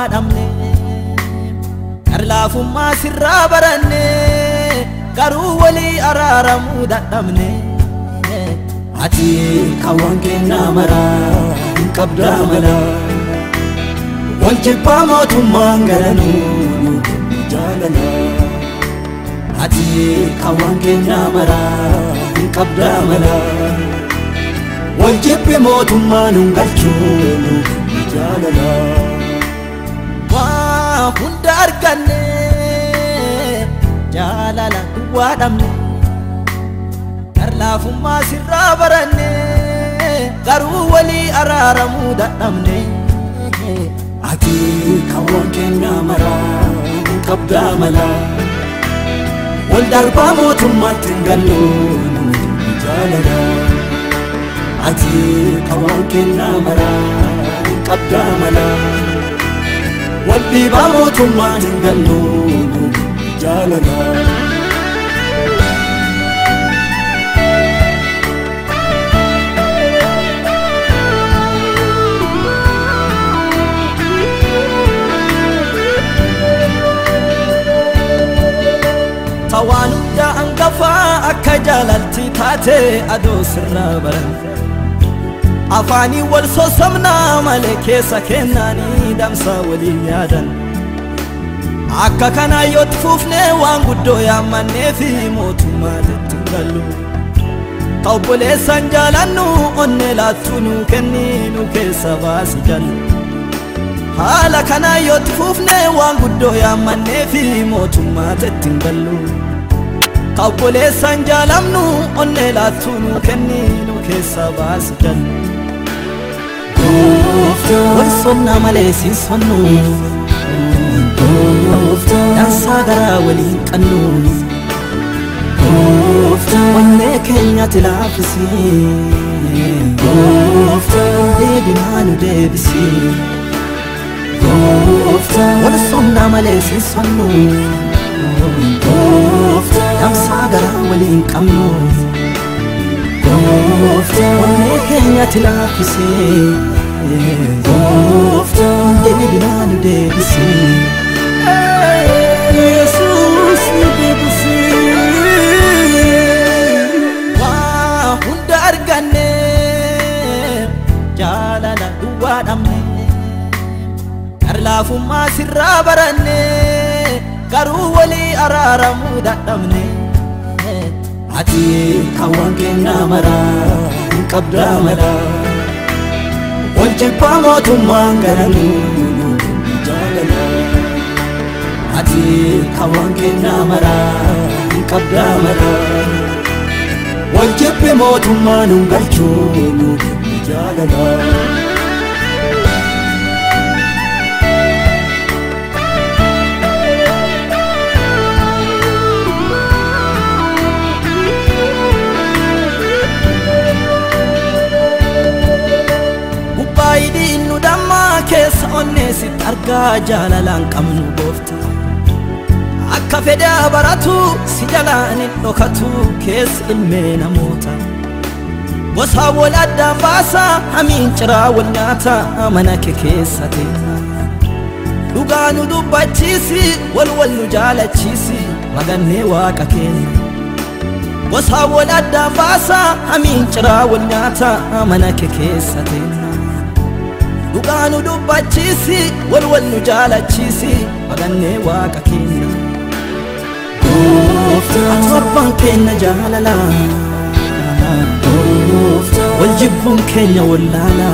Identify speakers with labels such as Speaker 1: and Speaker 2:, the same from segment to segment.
Speaker 1: duwwaa dhabne qarlaafummaa sirraa baranne garuu walii araaramuu dadhabne. Ati kawwan kennaa maraa hin qabdaa malaa. Wal jibbaa mootummaan garanuu jaalala ati kawwan kennaa maraa hin qabdaa malaa. Wal jibbi mootummaan hin galchuu jaalala waa hunda arganne jaalala duwwaa dhabne qarlaafummaa sirraa baranne garuu walii araaramuu dadhabne. Ati kawwan kennaa maraa qabdaa malaa. Wal darbaa mootummaatti hin gallu jaalala. Ati kawwan kennaa maraa qabdaa malaa dhiibaa mootummaan hin gallu jaalala. Tawaan hunda hangafaa akka jaalalti taate adoo sirraa baran afaanii wal sosobnaa malee keessa kennaanii damsa waliin yaadan akka kanaa yootti fuufnee waan guddoo yaammannee fi mootummaatitti gallu ta obboleessan jaalannu onnee laattuu nu kennii nu keessa baasi jallu haala kanaa yootti fuufnee waan guddoo yaammannee fi mootummaatitti gallu ta obboleessan jaalamnu onnee laattuu nu kennii nu keessa baasi jallu wal sonna malee siin sonnu dansaa garaa waliin qannu onnee keenyatti laaffisi deebinaa nu deebisi wal sonna malee siin sonnu dansaa garaa waliin qabnu onnee keenyatti laaffisee dhabne qarlaafummaa sirraa baranne garuu walii araaramuu dadhabne. Ati kawwan kennaa maraa hin qabdaa malaa wal jibbaa mootummaan garanuu jaalala. Ati kawwan kennaa maraa hin qabdaa malaa wal jibbi mootummaan hin galchuu jaalala. Keessa onneesitti argaa jaalalaan qabnu goofta. Akka fedhaa baratu si jalaan hin dhokatu keessa ilmee namoota. Gosaa wal addaan baasa hamiin ciraa wal nyaata mana kee keessa teenya. Dhugaa nu dubbachiisi wal wal nu jaalachiisi magannee waaqa keenya. Gosaa wal addaan baasa hamiin ciraa wal nyaata mana kee keessa teenya. Dhugaa nu dubbachiisi wal wal nu jaalachiisi magannee waaqa keenya ati abbaan keenya jaalala. Wal jibbuun keenya wallaala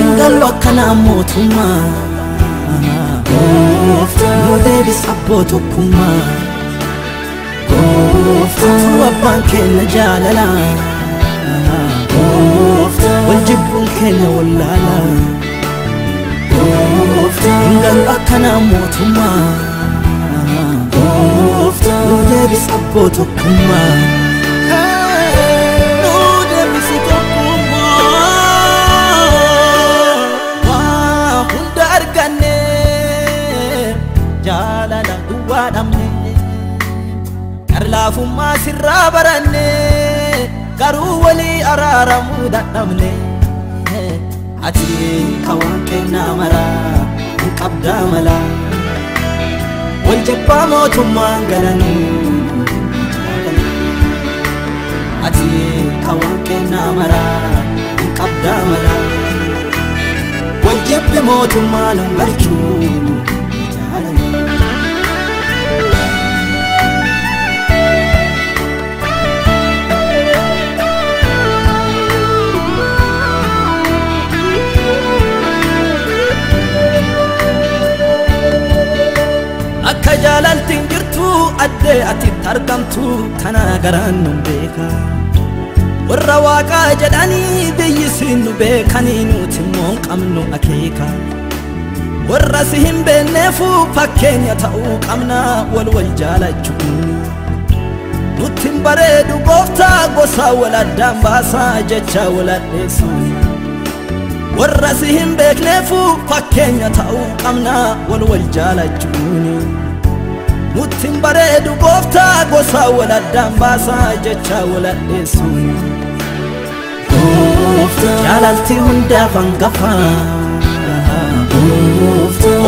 Speaker 1: hin gallu akkanaa mootummaa. Nu deebis abboo tokkummaa. Ati abbaan keenya jaalala wal jibbuun keenya wallaala gallu akkanaa mootummaa nu deebis abboo tokkummaa nu deebisi tokkummaa hunda arganne jaalala duwwaa dhabne qarlaafummaa sirraa baranne garuu walii araaramuu dadhabne. Ati ka waan kennaa maraa hin qabdaa malaa wal jabbaa mootummaan galanuu ati ka waan kennaa maraa hin qabdaa malaa wal jabbe mootummaan hin addee atitti argamtu tana garaan nu beeka warra waaqaa jedhanii biyyi siin nu beekanii nuti immoo qabnu akeeka warra si hin beekneefu fakkeenya ta'uu qabna wal wal jaalachuu nutti hin bareedu gooftaa gosaa wal addaan baasaa jecha wal addeessuun warra si hin beekneefu fakkeenya ta'uu qabna wal wal jaalachuun nutti hin bareedu gooftaa gosaa wal addaan baasaa jecha wal addeessuun jaalaltii hundaaf hangafaa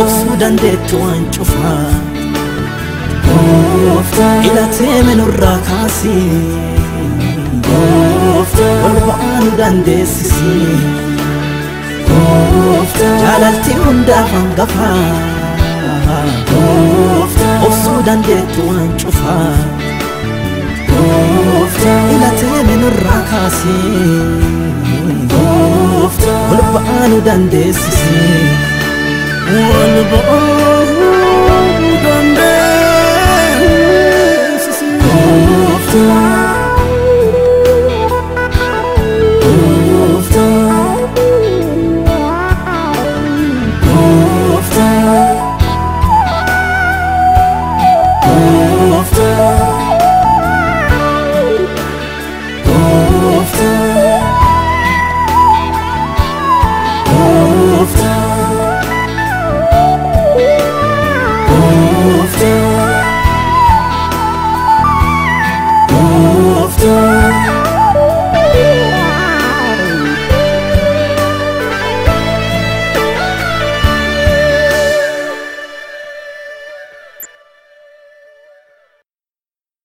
Speaker 1: obsuu dandeettu waan cufaa ilatee minurraa kaasii wal ba'aa nu dandeessisii jaalaltii hundaaf hangafaa obsuu dandeettu waan cufaa ilatee minurraa kaasee wal ba'aa nu dandeessisee wal ba'aa